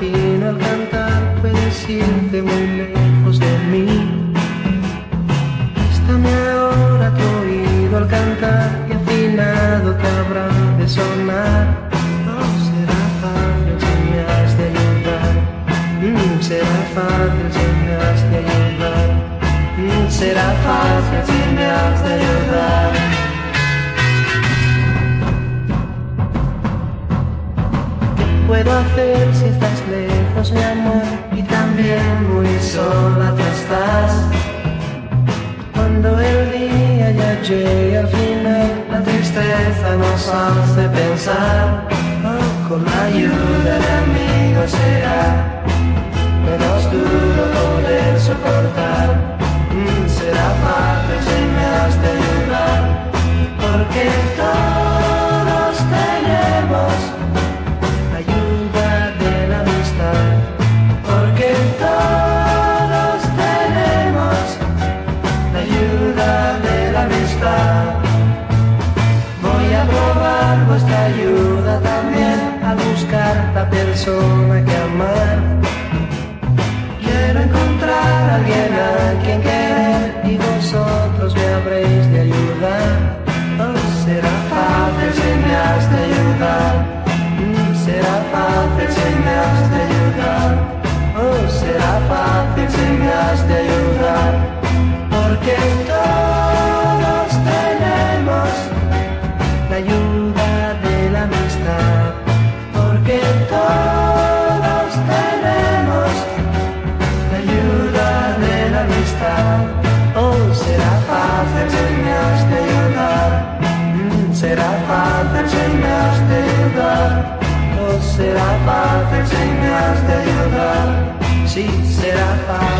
imagino al cantar puedes irte muy lejos de mí. Préstame ahora tu oído al cantar y afinado te habrá de sonar. No será fácil si me has de ayudar. Mm, será fácil si me has de ayudar. Mm, será fácil si me has de ayudar. Puedo hacer si estás lejos, mi amor? Y también muy sola tú estás. Cuando el día ya llegue al final, la tristeza nos hace pensar. Oh, con la ayuda de amigos será persona que amar. Quiero encontrar a alguien a quien querer y vosotros me habréis de ayudar. Oh, será fácil si me has de ayudar. Será fácil si me has de ayudar. Oh, será fácil si me has de ayudar. Porque me has de ayudar, sí, será fácil.